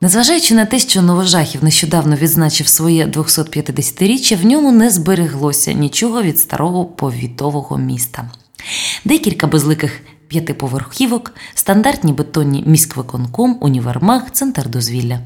Незважаючи на те, що Новожахів нещодавно відзначив своє 250-річчя, в ньому не збереглося нічого від старого повітового міста. Декілька безликих п'ятиповерхівок, стандартні бетонні міськвиконком, універмаг, центр дозвілля.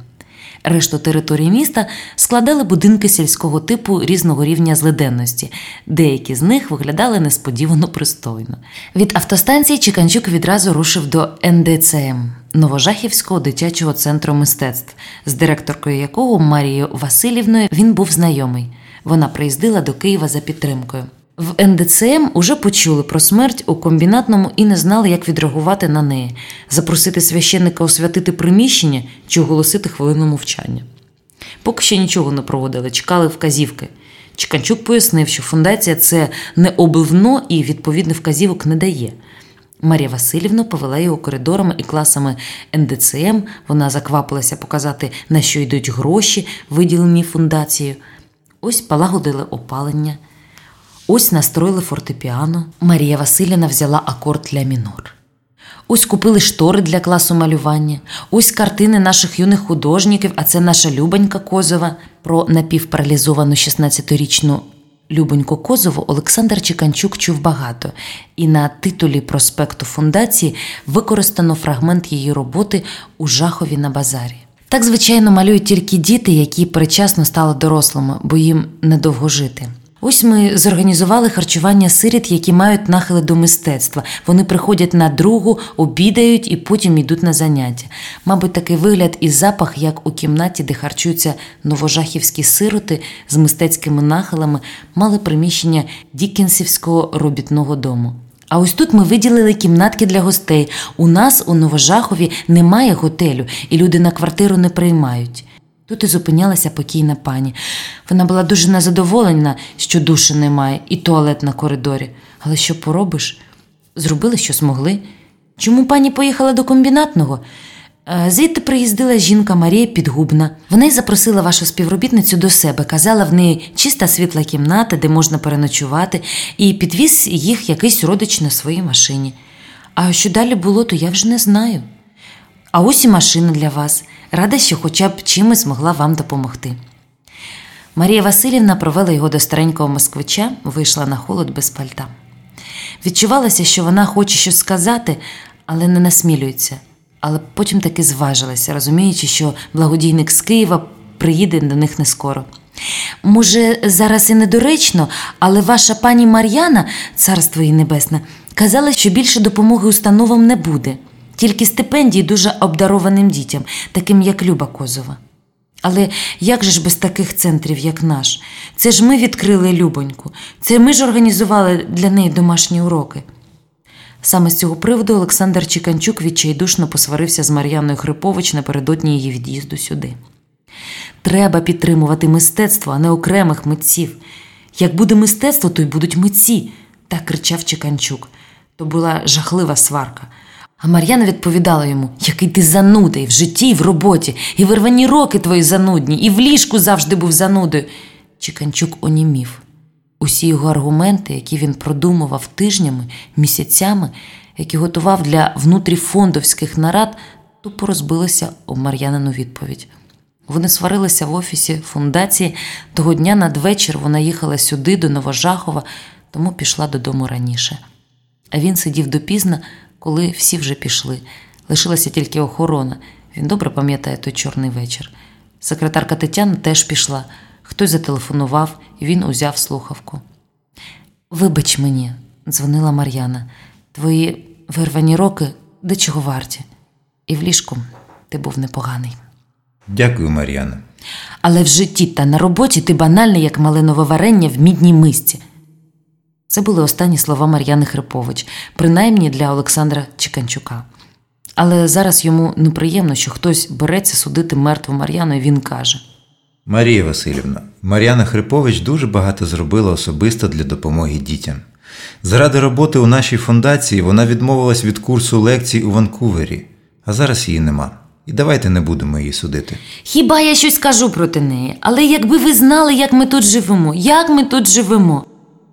Решту території міста складали будинки сільського типу різного рівня злиденності. Деякі з них виглядали несподівано пристойно. Від автостанції Чіканчук відразу рушив до НДЦМ Новожахівського дитячого центру мистецтв, з директоркою якого Марією Васильівною він був знайомий. Вона приїздила до Києва за підтримкою. В НДЦМ уже почули про смерть у комбінатному і не знали, як відреагувати на неї, запросити священника освятити приміщення чи оголосити хвилину мовчання. Поки що нічого не проводили, чекали вказівки. Чеканчук пояснив, що фундація це не обливно і відповідних вказівок не дає. Марія Васильівна повела його коридорами і класами НДЦМ. Вона заквапилася показати, на що йдуть гроші, виділені фундацією. Ось полагодили опалення. Ось настроїли фортепіано. Марія Васильівна взяла акорд для мінор. Ось купили штори для класу малювання, ось картини наших юних художників, а це наша Любонька Козова. Про напівпаралізовану 16-річну Любоньку Козову Олександр Чеканчук чув багато, і на титулі проспекту фундації використано фрагмент її роботи у Жахові на базарі. Так, звичайно, малюють тільки діти, які перечасно стали дорослими, бо їм недовго жити. Ось ми зорганізували харчування сиріт, які мають нахили до мистецтва. Вони приходять на другу, обідають і потім йдуть на заняття. Мабуть, такий вигляд і запах, як у кімнаті, де харчуються новожахівські сироти з мистецькими нахилами, мали приміщення Дікінсівського робітного дому. А ось тут ми виділили кімнатки для гостей. У нас у Новожахові немає готелю, і люди на квартиру не приймають. Тут і зупинялася покійна пані. Вона була дуже незадоволена, що душі немає, і туалет на коридорі. Але що поробиш? Зробили, що змогли. Чому пані поїхала до комбінатного? Е, звідти приїздила жінка Марія Підгубна. Вона й запросила вашу співробітницю до себе. Казала, в неї чиста світла кімната, де можна переночувати, і підвіз їх якийсь родич на своїй машині. А що далі було, то я вже не знаю. А ось і машина для вас. Рада, що хоча б чимось могла вам допомогти. Марія Васильівна провела його до старенького москвича, вийшла на холод без пальта. Відчувалося, що вона хоче щось сказати, але не насмілюється. Але потім таки зважилася, розуміючи, що благодійник з Києва приїде до них не скоро. Може, зараз і недоречно, але ваша пані Мар'яна, царство їй небесне, казала, що більше допомоги установам не буде тільки стипендії дуже обдарованим дітям, таким як Люба Козова. Але як же ж без таких центрів, як наш? Це ж ми відкрили Любоньку, це ми ж організували для неї домашні уроки. Саме з цього приводу Олександр Чіканчук відчайдушно посварився з Мар'яною Хрипович напередодні її від'їзду сюди. Треба підтримувати мистецтво, а не окремих митців. Як буде мистецтво, то й будуть митці, так кричав Чіканчук. То була жахлива сварка. А Мар'яна відповідала йому, який ти занудий в житті і в роботі, і в рвані роки твої занудні, і в ліжку завжди був занудою. Чіканчук онімів. Усі його аргументи, які він продумував тижнями, місяцями, які готував для внутріфондовських нарад, тупо розбилися у Мар'янину відповідь. Вони сварилися в офісі фундації. Того дня надвечір вона їхала сюди, до Новожахова, тому пішла додому раніше. А він сидів допізно, коли всі вже пішли. Лишилася тільки охорона. Він добре пам'ятає той чорний вечір. Секретарка Тетяна теж пішла. Хтось зателефонував, і він узяв слухавку. Вибач мені, дзвонила Мар'яна, твої вирвані роки де чого варті, і в ліжку ти був непоганий. Дякую, Мар'яна. Але в житті та на роботі ти банальний, як малинове варення в мідній мисці. Це були останні слова Мар'яни Хрипович, принаймні для Олександра Чеканчука. Але зараз йому неприємно, що хтось береться судити мертву Мар'яну, і він каже: Марія Васильівна, Мар'яна Хрипович дуже багато зробила особисто для допомоги дітям. Заради роботи у нашій фундації вона відмовилась від курсу лекцій у Ванкувері, а зараз її нема. І давайте не будемо її судити. Хіба я щось кажу проти неї? Але якби ви знали, як ми тут живемо, як ми тут живемо.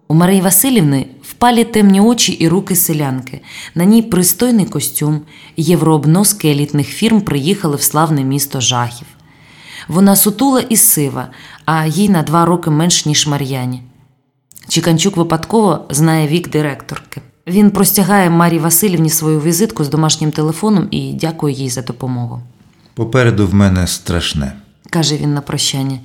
У Марії Васильівни впалі темні очі і руки селянки. На ній пристойний костюм, єврообноски елітних фірм приїхали в славне місто жахів. Вона сутула і сива, а їй на два роки менш, ніж Мар'яні. Чіканчук випадково знає вік директорки. Він простягає Марі Васильівні свою візитку з домашнім телефоном і дякує їй за допомогу. Попереду в мене страшне. каже він на прощання.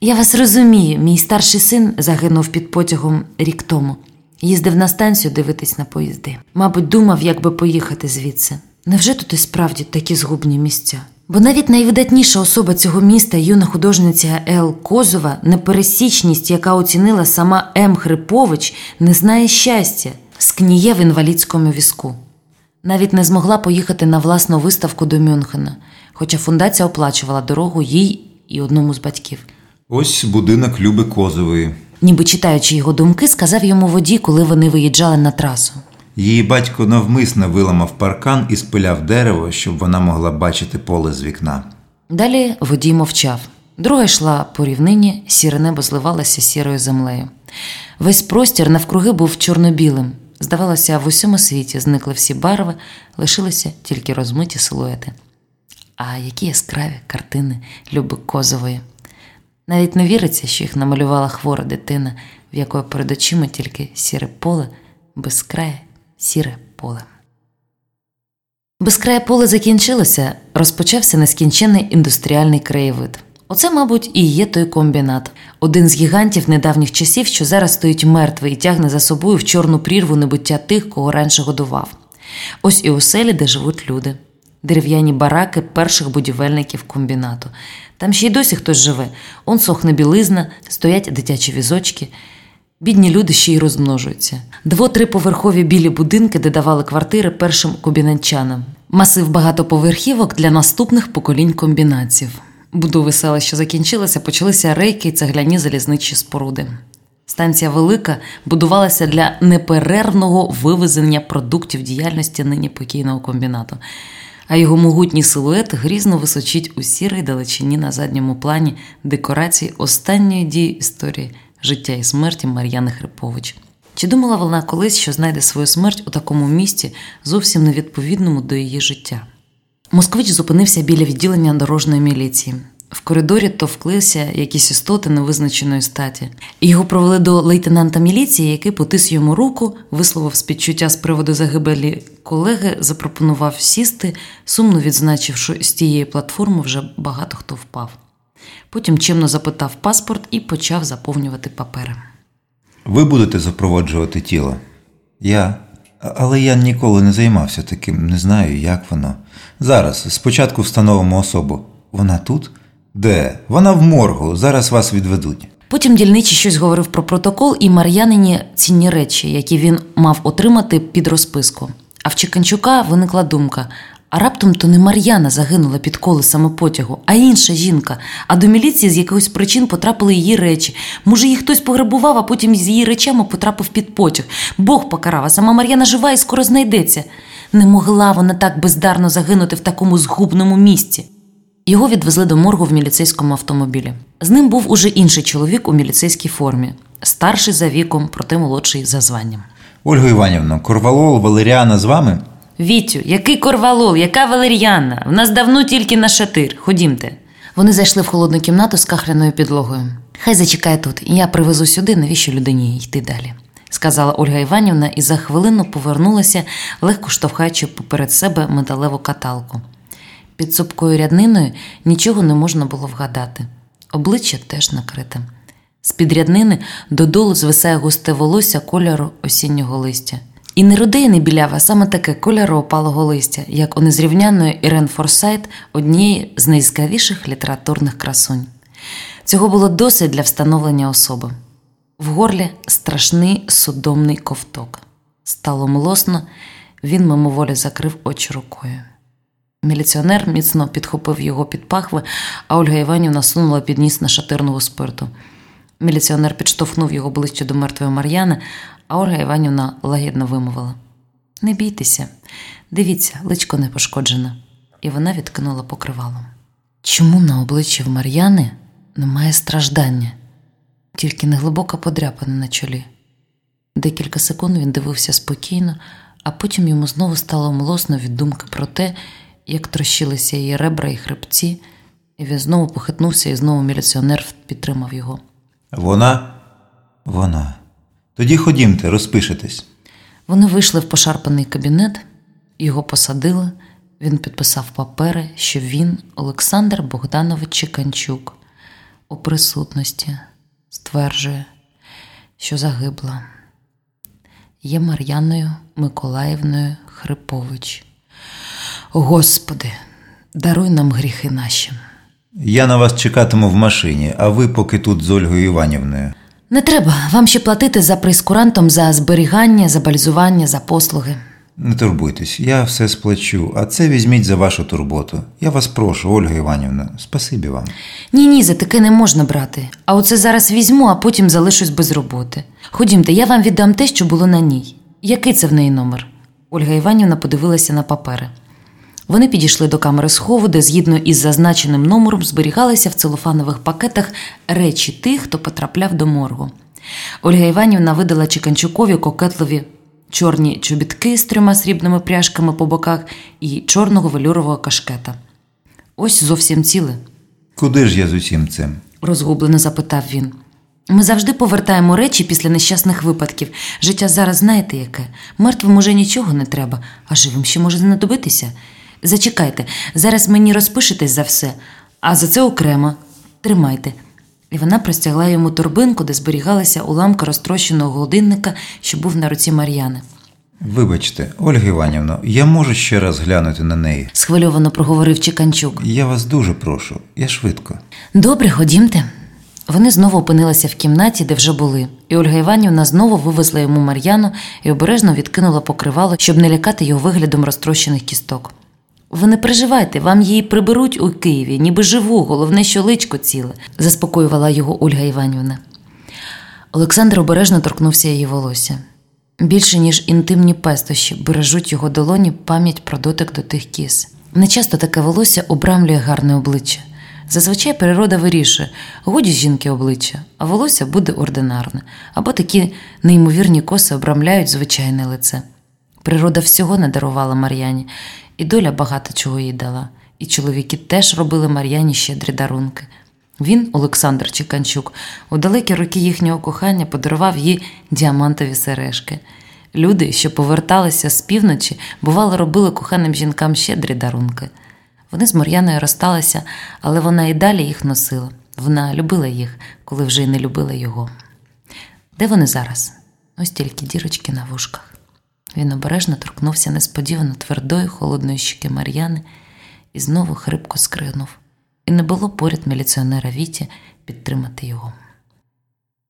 Я вас розумію, мій старший син загинув під потягом рік тому. Їздив на станцію дивитись на поїзди. Мабуть, думав, як би поїхати звідси. Невже тут і справді такі згубні місця? Бо навіть найвидатніша особа цього міста, юна художниця Ел Козова, непересічність, яка оцінила сама М. Хрипович, не знає щастя, скніє в інвалідському візку. Навіть не змогла поїхати на власну виставку до Мюнхена, хоча фундація оплачувала дорогу їй і одному з батьків. Ось будинок Люби Козової. Ніби читаючи його думки, сказав йому водій, коли вони виїжджали на трасу. Її батько навмисно виламав паркан і спиляв дерево, щоб вона могла бачити поле з вікна. Далі водій мовчав. Друга йшла по рівнині, сіре небо зливалося сірою землею. Весь простір навкруги був чорно-білим. Здавалося, в усьому світі зникли всі барви, лишилися тільки розмиті силуети. А які яскраві картини Люби Козової. Навіть не віриться, що їх намалювала хвора дитина, в якої перед очима тільки сіре поле, безкрає сіре поле. Безкрає поле закінчилося, розпочався нескінченний індустріальний краєвид. Оце, мабуть, і є той комбінат, один з гігантів недавніх часів, що зараз стоїть мертвий і тягне за собою в чорну прірву небуття тих, кого раніше годував. Ось і оселі, де живуть люди, дерев'яні бараки перших будівельників комбінату. Там ще й досі хтось живе, он сохне білизна, стоять дитячі візочки. Бідні люди ще й розмножуються. Дво-триповерхові білі будинки, де давали квартири першим комбінатчанам. Масив багатоповерхівок для наступних поколінь комбінатів. Будови селища закінчилися, почалися рейки й цегляні залізничі споруди. Станція велика будувалася для неперервного вивезення продуктів діяльності нині покійного комбінату, а його могутній силует грізно височить у сірій далечині на задньому плані декорації останньої дії історії життя і смерті Мар'яни Хрипович. Чи думала вона колись, що знайде свою смерть у такому місті, зовсім невідповідному до її життя? Москвич зупинився біля відділення дорожньої міліції. В коридорі товклися якісь істоти невизначеної статі. Його провели до лейтенанта міліції, який потис йому руку, висловив співчуття з приводу загибелі колеги, запропонував сісти, сумно відзначив, що з тієї платформи вже багато хто впав. Потім чимно запитав паспорт і почав заповнювати папери. Ви будете запроводжувати тіло? Я. Але я ніколи не займався таким, не знаю, як воно. Зараз, спочатку встановимо особу. Вона тут? Де? Вона в моргу. Зараз вас відведуть. Потім дільничий щось говорив про протокол і Мар'янині цінні речі, які він мав отримати під розписку. А в Чеканчука виникла думка: а раптом то не Мар'яна загинула під колесами потягу, а інша жінка. А до міліції з якихось причин потрапили її речі. Може, її хтось пограбував, а потім з її речами потрапив під потяг. Бог покарав, а сама Мар'яна жива і скоро знайдеться. Не могла вона так бездарно загинути в такому згубному місці. Його відвезли до моргу в міліцейському автомобілі. З ним був уже інший чоловік у міліцейській формі, старший за віком, проте молодший за званням. Ольга Іванівна, Корвалол, Валеріана з вами? Вітю, який корвалол, яка валер'яна? В нас давно тільки на шатир. Ходімте. Вони зайшли в холодну кімнату з кахляною підлогою. Хай зачекає тут, і я привезу сюди, навіщо людині йти далі, сказала Ольга Іванівна і за хвилину повернулася, легко штовхаючи поперед себе металеву каталку. Під цупкою рядниною нічого не можна було вгадати. Обличчя теж накрите. З під ряднини додолу звисає густе волосся кольору осіннього листя. І не руде, і не білява, саме таке кольору опалого листя, як у незрівнянної Ірен Форсайт, однієї з найяскравіших літературних красунь. Цього було досить для встановлення особи. В горлі страшний судомний ковток. Стало млосно, він мимоволі закрив очі рукою. Міліціонер міцно підхопив його під пахви, а Ольга Іванівна сунула під ніс на шатирного спирту. Міліціонер підштовхнув його ближче до мертвої Мар'яни, а Ольга Іванівна лагідно вимовила: Не бійтеся, дивіться, личко не пошкоджене. І вона відкинула покривало. Чому на обличчі в Мар'яни немає страждання, тільки неглибока подряпина на чолі? Декілька секунд він дивився спокійно, а потім йому знову стало млосно від думки про те, як трощилися її ребра і хребці, і він знову похитнувся, і знову міліціонер підтримав його. Вона? Вона. Тоді ходімте, розпишетесь. Вони вийшли в пошарпаний кабінет, його посадили. Він підписав папери, що він, Олександр Богданович Чеканчук, у присутності стверджує, що загибла. Є Мар'яною Миколаївною Хрипович. Господи, даруй нам гріхи наші. Я на вас чекатиму в машині, а ви поки тут з Ольгою Іванівною. Не треба вам ще платити за прейскурантом за зберігання, за бальзування, за послуги. Не турбуйтесь, я все сплачу, а це візьміть за вашу турботу. Я вас прошу, Ольга Іванівна, спасибі вам. Ні, ні, за таке не можна брати. А оце зараз візьму, а потім залишусь без роботи. Ходімте, я вам віддам те, що було на ній. Який це в неї номер? Ольга Іванівна подивилася на папери. Вони підійшли до камери схову, де згідно із зазначеним номером зберігалися в целофанових пакетах речі тих, хто потрапляв до моргу. Ольга Іванівна видала Чеканчукові кокетливі чорні чобітки з трьома срібними пряжками по боках і чорного велюрового кашкета. Ось зовсім ціле, Куди ж я з усім цим? розгублено запитав він. Ми завжди повертаємо речі після нещасних випадків. Життя зараз знаєте яке. Мертвим уже нічого не треба, а живим ще може знадобитися. Зачекайте, зараз мені розпишетесь за все, а за це окремо. Тримайте. І вона простягла йому торбинку, де зберігалася уламка розтрощеного годинника, що був на руці Мар'яни. Вибачте, Ольга Іванівна, я можу ще раз глянути на неї. Схвильовано проговорив Чеканчук. Я вас дуже прошу, я швидко. Добре, ходімте. Вони знову опинилися в кімнаті, де вже були, і Ольга Іванівна знову вивезла йому Мар'яну і обережно відкинула покривало, щоб не лякати його виглядом розтрощених кісток. Ви не переживайте, вам її приберуть у Києві, ніби живу, головне, що личко ціле, заспокоювала його Ольга Іванівна. Олександр обережно торкнувся її волосся. Більше, ніж інтимні пестощі, бережуть його долоні пам'ять про дотик до тих кіз. Нечасто таке волосся обрамлює гарне обличчя. Зазвичай природа вирішує, годі жінки обличчя, а волосся буде ординарне, або такі неймовірні коси обрамляють звичайне лице. Природа всього не дарувала Мар'яні, і доля багато чого їй дала. І чоловіки теж робили Мар'яні щедрі дарунки. Він, Олександр Чеканчук, у далекі роки їхнього кохання подарував їй діамантові сережки. Люди, що поверталися з півночі, бувало, робили коханим жінкам щедрі дарунки. Вони з Мар'яною розсталися, але вона і далі їх носила. Вона любила їх, коли вже й не любила його. Де вони зараз? Ось тільки дірочки на вушках. Він обережно торкнувся несподівано твердої холодної щіки Мар'яни і знову хрипко скригнув. І не було поряд міліціонера Віті підтримати його.